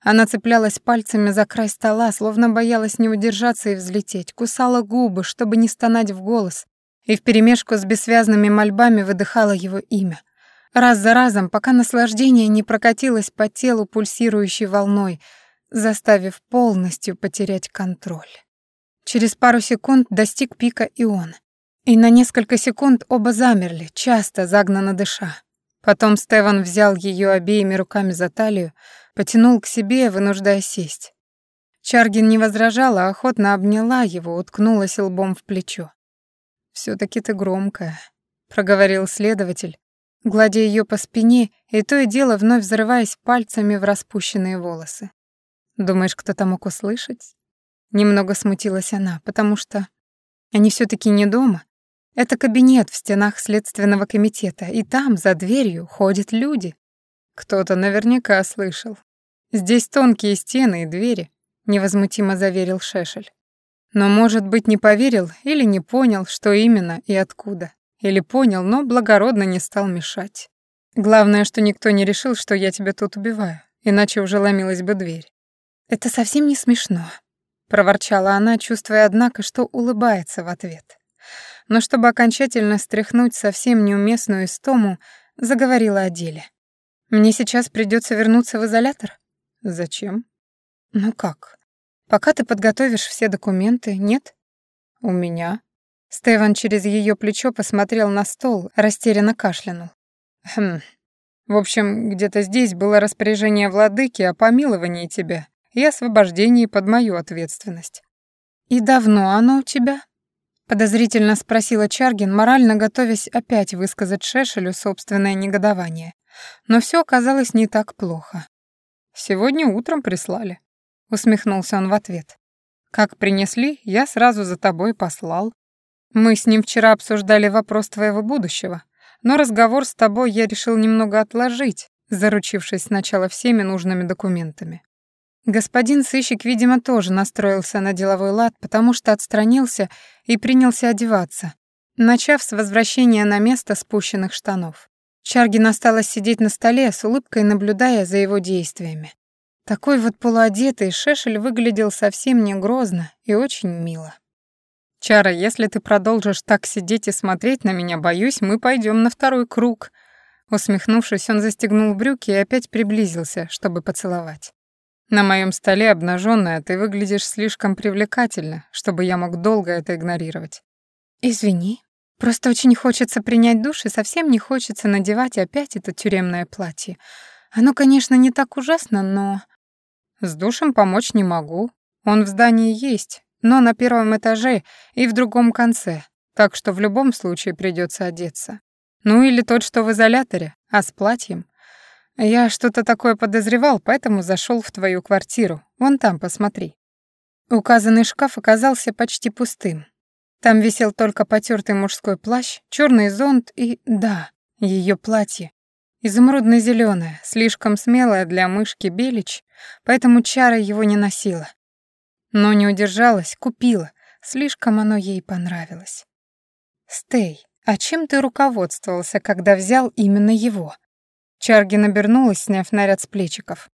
Она цеплялась пальцами за край стола, словно боялась не удержаться и взлететь, кусала губы, чтобы не стонать в голос, и вперемешку с бессвязными мольбами выдыхала его имя. Раз за разом, пока наслаждение не прокатилось по телу пульсирующей волной — заставив полностью потерять контроль. Через пару секунд достиг пика и он. И на несколько секунд оба замерли, часто загнанно дыша. Потом Стеван взял ее обеими руками за талию, потянул к себе, вынуждая сесть. Чаргин не возражала, а охотно обняла его, уткнулась лбом в плечо. все таки ты громкая», — проговорил следователь, гладя ее по спине и то и дело вновь взрываясь пальцами в распущенные волосы. Думаешь, кто-то мог услышать? Немного смутилась она, потому что они все таки не дома. Это кабинет в стенах следственного комитета, и там, за дверью, ходят люди. Кто-то наверняка слышал. Здесь тонкие стены и двери, невозмутимо заверил Шешель. Но, может быть, не поверил или не понял, что именно и откуда. Или понял, но благородно не стал мешать. Главное, что никто не решил, что я тебя тут убиваю, иначе уже ломилась бы дверь. «Это совсем не смешно», — проворчала она, чувствуя, однако, что улыбается в ответ. Но чтобы окончательно стряхнуть совсем неуместную истому, заговорила о деле. «Мне сейчас придется вернуться в изолятор?» «Зачем?» «Ну как? Пока ты подготовишь все документы, нет?» «У меня?» Стефан через ее плечо посмотрел на стол, растерянно кашлянул. «Хм. В общем, где-то здесь было распоряжение владыки о помиловании тебя и освобождении под мою ответственность. «И давно оно у тебя?» — подозрительно спросила Чаргин, морально готовясь опять высказать Шешелю собственное негодование. Но все оказалось не так плохо. «Сегодня утром прислали», — усмехнулся он в ответ. «Как принесли, я сразу за тобой послал. Мы с ним вчера обсуждали вопрос твоего будущего, но разговор с тобой я решил немного отложить, заручившись сначала всеми нужными документами. Господин сыщик, видимо, тоже настроился на деловой лад, потому что отстранился и принялся одеваться, начав с возвращения на место спущенных штанов. Чаргин осталась сидеть на столе, с улыбкой наблюдая за его действиями. Такой вот полуодетый Шешель выглядел совсем не грозно и очень мило. «Чара, если ты продолжишь так сидеть и смотреть на меня, боюсь, мы пойдем на второй круг». Усмехнувшись, он застегнул брюки и опять приблизился, чтобы поцеловать. «На моем столе обнаженная, ты выглядишь слишком привлекательно, чтобы я мог долго это игнорировать». «Извини, просто очень хочется принять душ и совсем не хочется надевать опять это тюремное платье. Оно, конечно, не так ужасно, но...» «С душем помочь не могу. Он в здании есть, но на первом этаже и в другом конце, так что в любом случае придется одеться. Ну или тот, что в изоляторе, а с платьем. Я что-то такое подозревал, поэтому зашел в твою квартиру. Вон там, посмотри. Указанный шкаф оказался почти пустым. Там висел только потертый мужской плащ, черный зонт и, да, ее платье. изумрудно зеленое слишком смелое для мышки Белич, поэтому Чара его не носила. Но не удержалась, купила. Слишком оно ей понравилось. «Стей, а чем ты руководствовался, когда взял именно его?» Чаргин обернулась, сняв наряд с плечиков.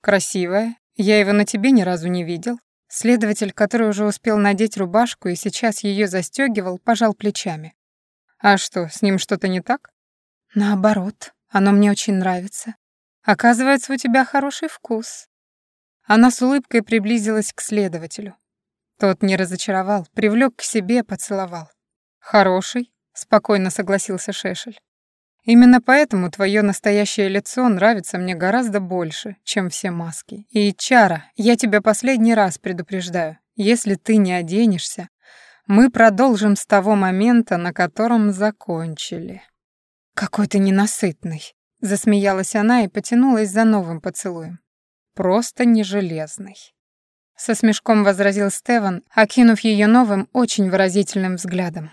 «Красивая. Я его на тебе ни разу не видел». Следователь, который уже успел надеть рубашку и сейчас ее застегивал, пожал плечами. «А что, с ним что-то не так?» «Наоборот, оно мне очень нравится. Оказывается, у тебя хороший вкус. Она с улыбкой приблизилась к следователю. Тот не разочаровал, привлек к себе, поцеловал. «Хороший», — спокойно согласился Шешель. «Именно поэтому твое настоящее лицо нравится мне гораздо больше, чем все маски. И, Чара, я тебя последний раз предупреждаю, если ты не оденешься, мы продолжим с того момента, на котором закончили». «Какой ты ненасытный», — засмеялась она и потянулась за новым поцелуем просто не железный. Со смешком возразил Стеван, окинув ее новым, очень выразительным взглядом.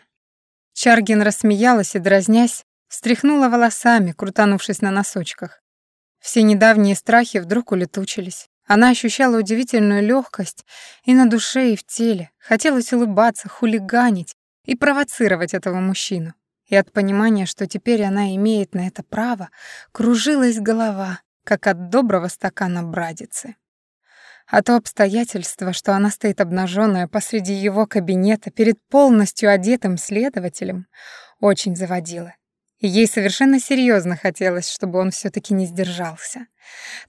Чаргин рассмеялась и, дразнясь, встряхнула волосами, крутанувшись на носочках. Все недавние страхи вдруг улетучились. Она ощущала удивительную легкость и на душе, и в теле. Хотелось улыбаться, хулиганить и провоцировать этого мужчину. И от понимания, что теперь она имеет на это право, кружилась голова, как от доброго стакана брадицы. А то обстоятельство, что она стоит обнаженная посреди его кабинета перед полностью одетым следователем, очень заводило. Ей совершенно серьезно хотелось, чтобы он все таки не сдержался.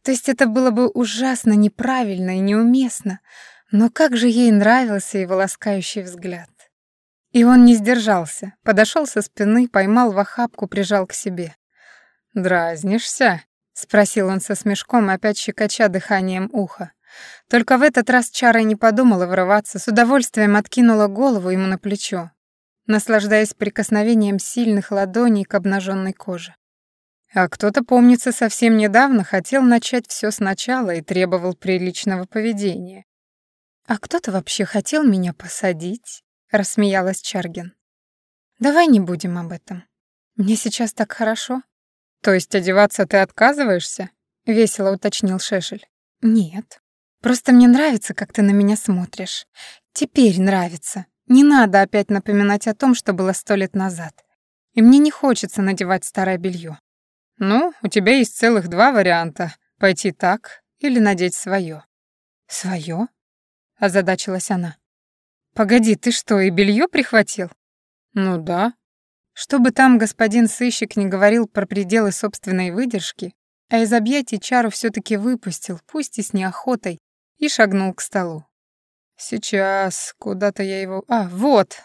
То есть это было бы ужасно неправильно и неуместно, но как же ей нравился его ласкающий взгляд. И он не сдержался, подошел со спины, поймал в охапку, прижал к себе. «Дразнишься?» спросил он со смешком, опять щекоча дыханием уха. Только в этот раз Чара не подумала врываться, с удовольствием откинула голову ему на плечо, наслаждаясь прикосновением сильных ладоней к обнаженной коже. А кто-то, помнится, совсем недавно хотел начать все сначала и требовал приличного поведения. «А кто-то вообще хотел меня посадить?» — рассмеялась Чаргин. «Давай не будем об этом. Мне сейчас так хорошо. «То есть одеваться ты отказываешься?» — весело уточнил Шешель. «Нет. Просто мне нравится, как ты на меня смотришь. Теперь нравится. Не надо опять напоминать о том, что было сто лет назад. И мне не хочется надевать старое белье. «Ну, у тебя есть целых два варианта. Пойти так или надеть свое. «Своё?» — озадачилась она. «Погоди, ты что, и белье прихватил?» «Ну да», что бы там господин сыщик не говорил про пределы собственной выдержки, а из объятий Чару все таки выпустил, пусть и с неохотой, и шагнул к столу. «Сейчас, куда-то я его... А, вот!»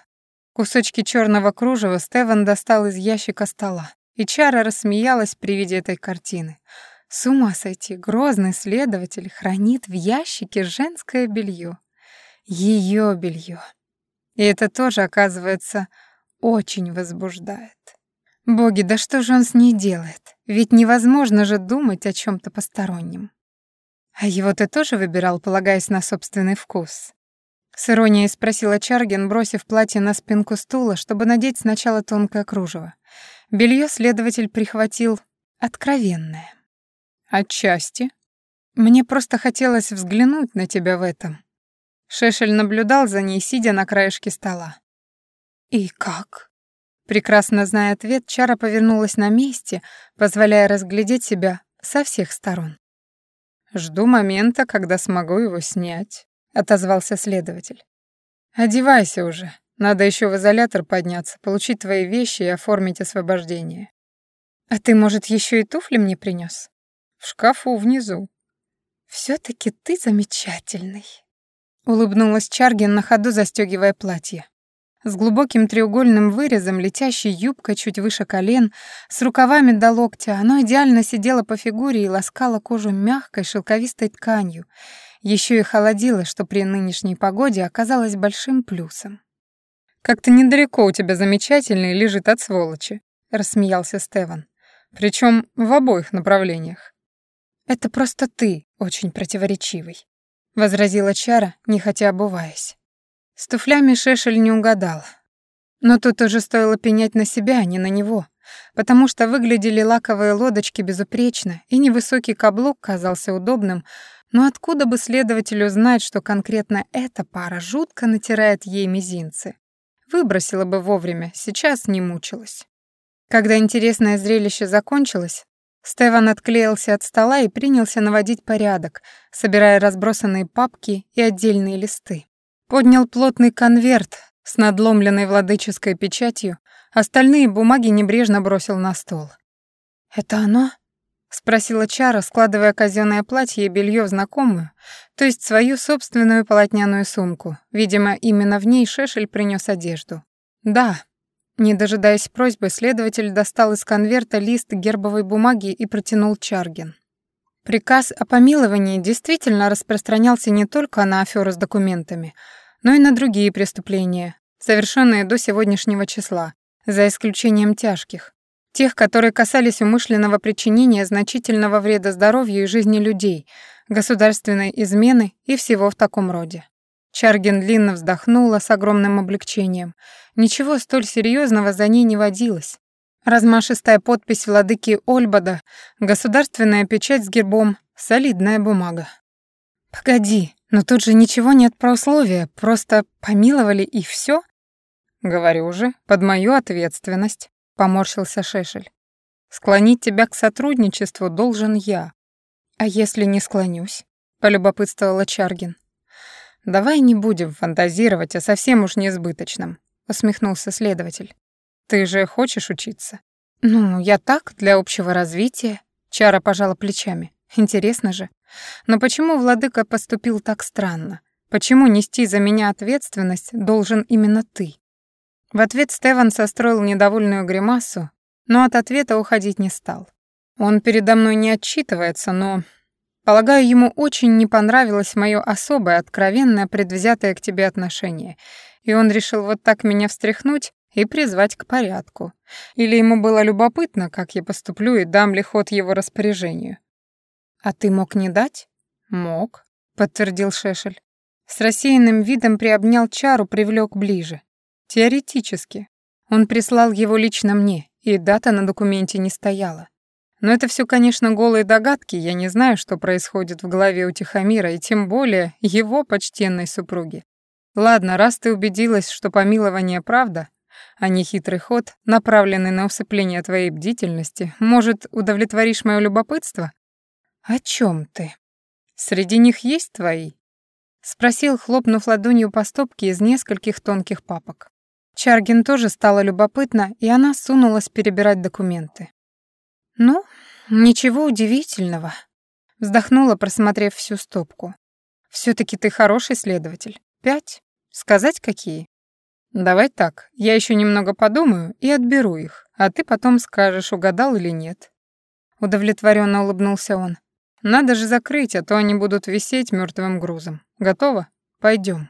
Кусочки черного кружева Стеван достал из ящика стола, и Чара рассмеялась при виде этой картины. С ума сойти, грозный следователь хранит в ящике женское белье. Ее белье. И это тоже, оказывается, очень возбуждает. Боги, да что же он с ней делает? Ведь невозможно же думать о чем то постороннем. А его ты тоже выбирал, полагаясь на собственный вкус? С иронией спросила Чаргин, бросив платье на спинку стула, чтобы надеть сначала тонкое кружево. Белье следователь прихватил откровенное. Отчасти. Мне просто хотелось взглянуть на тебя в этом. Шешель наблюдал за ней, сидя на краешке стола. «И как?» Прекрасно зная ответ, Чара повернулась на месте, позволяя разглядеть себя со всех сторон. «Жду момента, когда смогу его снять», — отозвался следователь. «Одевайся уже. Надо еще в изолятор подняться, получить твои вещи и оформить освобождение». «А ты, может, еще и туфли мне принес? «В шкафу внизу». все таки ты замечательный», — улыбнулась Чаргин на ходу, застегивая платье с глубоким треугольным вырезом, летящей юбкой чуть выше колен, с рукавами до локтя. Оно идеально сидело по фигуре и ласкало кожу мягкой шелковистой тканью. Еще и холодило, что при нынешней погоде оказалось большим плюсом. «Как-то недалеко у тебя замечательный лежит от сволочи», — рассмеялся Стеван. Причем в обоих направлениях. «Это просто ты очень противоречивый», — возразила Чара, нехотя обуваясь. С туфлями Шешель не угадал. Но тут уже стоило пенять на себя, а не на него, потому что выглядели лаковые лодочки безупречно, и невысокий каблук казался удобным, но откуда бы следователю знать, что конкретно эта пара жутко натирает ей мизинцы? Выбросила бы вовремя, сейчас не мучилась. Когда интересное зрелище закончилось, Стеван отклеился от стола и принялся наводить порядок, собирая разбросанные папки и отдельные листы. Поднял плотный конверт с надломленной владыческой печатью, остальные бумаги небрежно бросил на стол. «Это оно?» — спросила Чара, складывая казенное платье и белье в знакомую, то есть свою собственную полотняную сумку. Видимо, именно в ней Шешель принес одежду. «Да». Не дожидаясь просьбы, следователь достал из конверта лист гербовой бумаги и протянул Чаргин. Приказ о помиловании действительно распространялся не только на аферу с документами, но и на другие преступления, совершенные до сегодняшнего числа, за исключением тяжких, тех, которые касались умышленного причинения значительного вреда здоровью и жизни людей, государственной измены и всего в таком роде. Чаргин длинно вздохнула с огромным облегчением. Ничего столь серьезного за ней не водилось. Размашистая подпись владыки Ольбада, государственная печать с гербом, солидная бумага. «Погоди, но тут же ничего нет про условия, просто помиловали и все. «Говорю же, под мою ответственность», — поморщился Шешель. «Склонить тебя к сотрудничеству должен я». «А если не склонюсь?» — полюбопытствовала Чаргин. «Давай не будем фантазировать о совсем уж несбыточном», — усмехнулся следователь. Ты же хочешь учиться? Ну, я так, для общего развития. Чара пожала плечами. Интересно же. Но почему владыка поступил так странно? Почему нести за меня ответственность должен именно ты? В ответ Стеван состроил недовольную гримасу, но от ответа уходить не стал. Он передо мной не отчитывается, но... Полагаю, ему очень не понравилось мое особое, откровенное, предвзятое к тебе отношение, и он решил вот так меня встряхнуть, и призвать к порядку. Или ему было любопытно, как я поступлю и дам ли ход его распоряжению. «А ты мог не дать?» «Мог», — подтвердил Шешель. С рассеянным видом приобнял чару, привлек ближе. «Теоретически. Он прислал его лично мне, и дата на документе не стояла. Но это все, конечно, голые догадки, я не знаю, что происходит в голове у Тихомира, и тем более его почтенной супруги. Ладно, раз ты убедилась, что помилование правда, а не хитрый ход, направленный на усыпление твоей бдительности, может, удовлетворишь моё любопытство? О чем ты? Среди них есть твои? Спросил, хлопнув ладонью по стопке из нескольких тонких папок. Чаргин тоже стало любопытно, и она сунулась перебирать документы. «Ну, ничего удивительного», — вздохнула, просмотрев всю стопку. все таки ты хороший следователь. Пять? Сказать, какие?» «Давай так, я еще немного подумаю и отберу их, а ты потом скажешь, угадал или нет». Удовлетворенно улыбнулся он. «Надо же закрыть, а то они будут висеть мертвым грузом. Готово? Пойдем.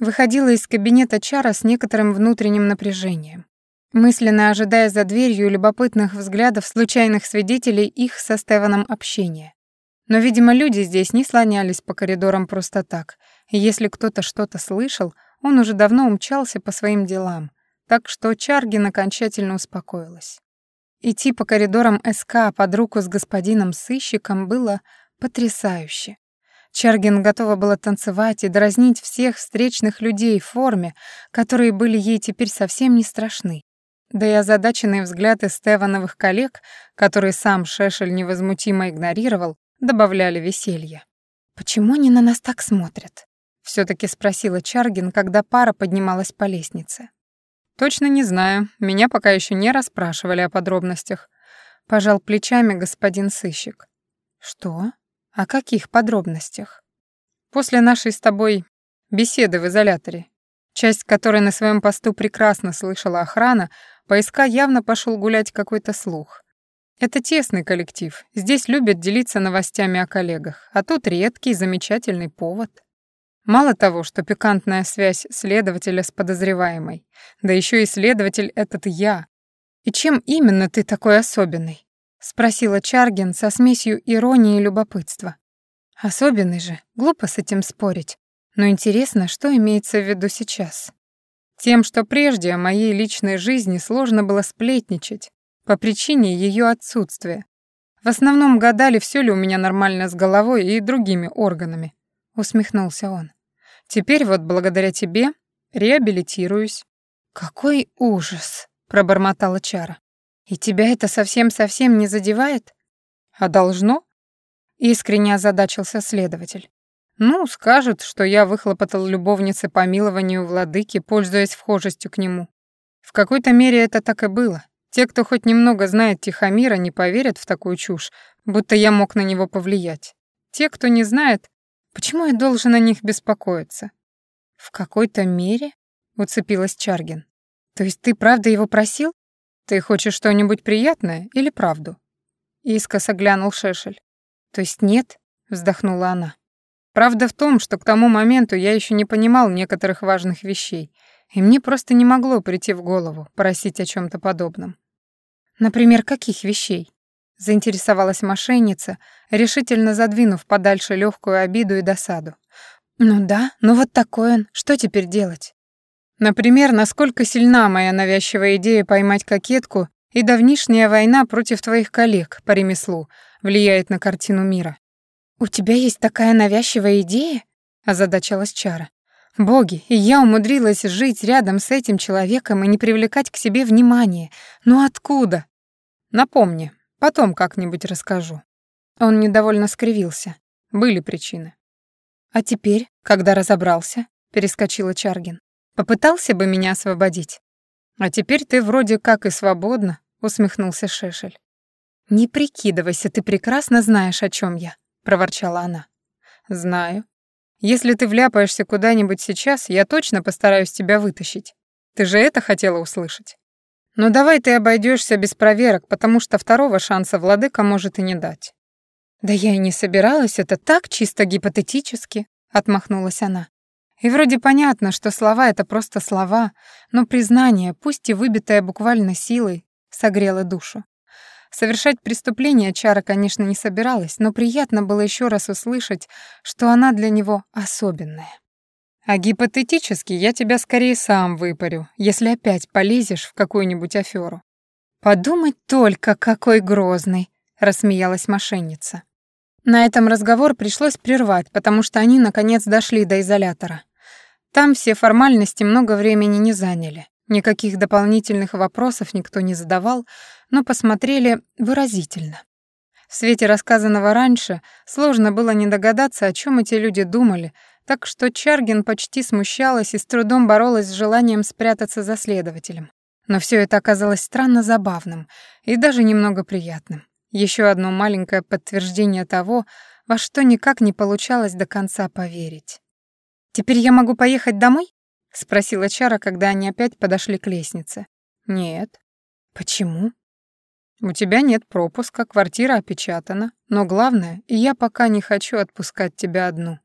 Выходила из кабинета Чара с некоторым внутренним напряжением. мысленно ожидая за дверью любопытных взглядов случайных свидетелей их со Стеваном общения. Но, видимо, люди здесь не слонялись по коридорам просто так, если кто-то что-то слышал, он уже давно умчался по своим делам, так что Чаргин окончательно успокоилась. Идти по коридорам СК под руку с господином-сыщиком было потрясающе. Чаргин готова была танцевать и дразнить всех встречных людей в форме, которые были ей теперь совсем не страшны. Да и озадаченные взгляды Стевановых коллег, которые сам Шешель невозмутимо игнорировал, добавляли веселья. «Почему они на нас так смотрят?» — все таки спросила Чаргин, когда пара поднималась по лестнице. «Точно не знаю. Меня пока еще не расспрашивали о подробностях». Пожал плечами господин сыщик. «Что? О каких подробностях?» «После нашей с тобой беседы в изоляторе, часть которой на своем посту прекрасно слышала охрана, поиска явно пошел гулять какой-то слух. Это тесный коллектив, здесь любят делиться новостями о коллегах, а тут редкий, замечательный повод». Мало того, что пикантная связь следователя с подозреваемой, да еще и следователь этот я. И чем именно ты такой особенный? Спросила Чаргин со смесью иронии и любопытства. Особенный же, глупо с этим спорить. Но интересно, что имеется в виду сейчас? Тем, что прежде о моей личной жизни сложно было сплетничать по причине ее отсутствия. В основном гадали, все ли у меня нормально с головой и другими органами, усмехнулся он. Теперь вот благодаря тебе реабилитируюсь». «Какой ужас!» — пробормотала Чара. «И тебя это совсем-совсем не задевает?» «А должно?» — искренне озадачился следователь. «Ну, скажут, что я выхлопотал любовнице помилованию владыки, пользуясь вхожестью к нему. В какой-то мере это так и было. Те, кто хоть немного знает Тихомира, не поверят в такую чушь, будто я мог на него повлиять. Те, кто не знает, Почему я должен о них беспокоиться? В какой-то мере, уцепилась Чаргин. То есть ты правда его просил? Ты хочешь что-нибудь приятное или правду? Искоса глянул Шешель. То есть нет, вздохнула она. Правда в том, что к тому моменту я еще не понимал некоторых важных вещей, и мне просто не могло прийти в голову просить о чем то подобном. Например, каких вещей? заинтересовалась мошенница, решительно задвинув подальше легкую обиду и досаду. «Ну да, ну вот такой он. Что теперь делать?» «Например, насколько сильна моя навязчивая идея поймать кокетку и давнишняя война против твоих коллег по ремеслу влияет на картину мира». «У тебя есть такая навязчивая идея?» — озадачилась Чара. «Боги, и я умудрилась жить рядом с этим человеком и не привлекать к себе внимания. Ну откуда?» «Напомни, Потом как-нибудь расскажу». Он недовольно скривился. Были причины. «А теперь, когда разобрался?» — перескочила Чаргин. «Попытался бы меня освободить?» «А теперь ты вроде как и свободна», — усмехнулся Шешель. «Не прикидывайся, ты прекрасно знаешь, о чем я», — проворчала она. «Знаю. Если ты вляпаешься куда-нибудь сейчас, я точно постараюсь тебя вытащить. Ты же это хотела услышать?» Но давай ты обойдешься без проверок, потому что второго шанса владыка может и не дать. Да я и не собиралась, это так чисто гипотетически, отмахнулась она. И вроде понятно, что слова — это просто слова, но признание, пусть и выбитое буквально силой, согрело душу. Совершать преступление Чара, конечно, не собиралась, но приятно было еще раз услышать, что она для него особенная. А гипотетически я тебя скорее сам выпарю, если опять полезешь в какую-нибудь аферу. Подумать только, какой грозный, рассмеялась мошенница. На этом разговор пришлось прервать, потому что они наконец дошли до изолятора. Там все формальности много времени не заняли. Никаких дополнительных вопросов никто не задавал, но посмотрели выразительно. В свете рассказанного раньше сложно было не догадаться, о чем эти люди думали, так что Чаргин почти смущалась и с трудом боролась с желанием спрятаться за следователем. Но все это оказалось странно забавным и даже немного приятным. Еще одно маленькое подтверждение того, во что никак не получалось до конца поверить. «Теперь я могу поехать домой?» — спросила Чара, когда они опять подошли к лестнице. «Нет». «Почему?» «У тебя нет пропуска, квартира опечатана, но главное, я пока не хочу отпускать тебя одну».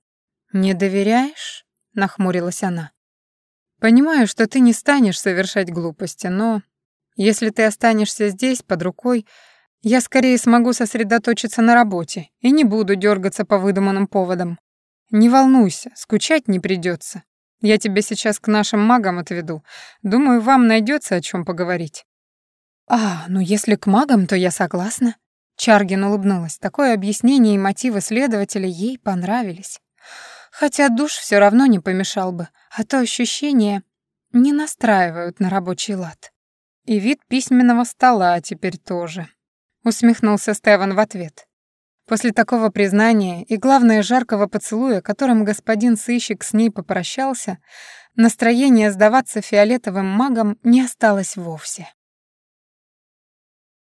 «Не доверяешь?» — нахмурилась она. «Понимаю, что ты не станешь совершать глупости, но Если ты останешься здесь, под рукой, я скорее смогу сосредоточиться на работе и не буду дергаться по выдуманным поводам. Не волнуйся, скучать не придется. Я тебя сейчас к нашим магам отведу. Думаю, вам найдется о чем поговорить». «А, ну если к магам, то я согласна». Чаргин улыбнулась. Такое объяснение и мотивы следователя ей понравились. Хотя душ все равно не помешал бы, а то ощущение не настраивают на рабочий лад. И вид письменного стола теперь тоже. Усмехнулся Стеван в ответ. После такого признания и, главное, жаркого поцелуя, которым господин сыщик с ней попрощался, настроение сдаваться фиолетовым магом не осталось вовсе.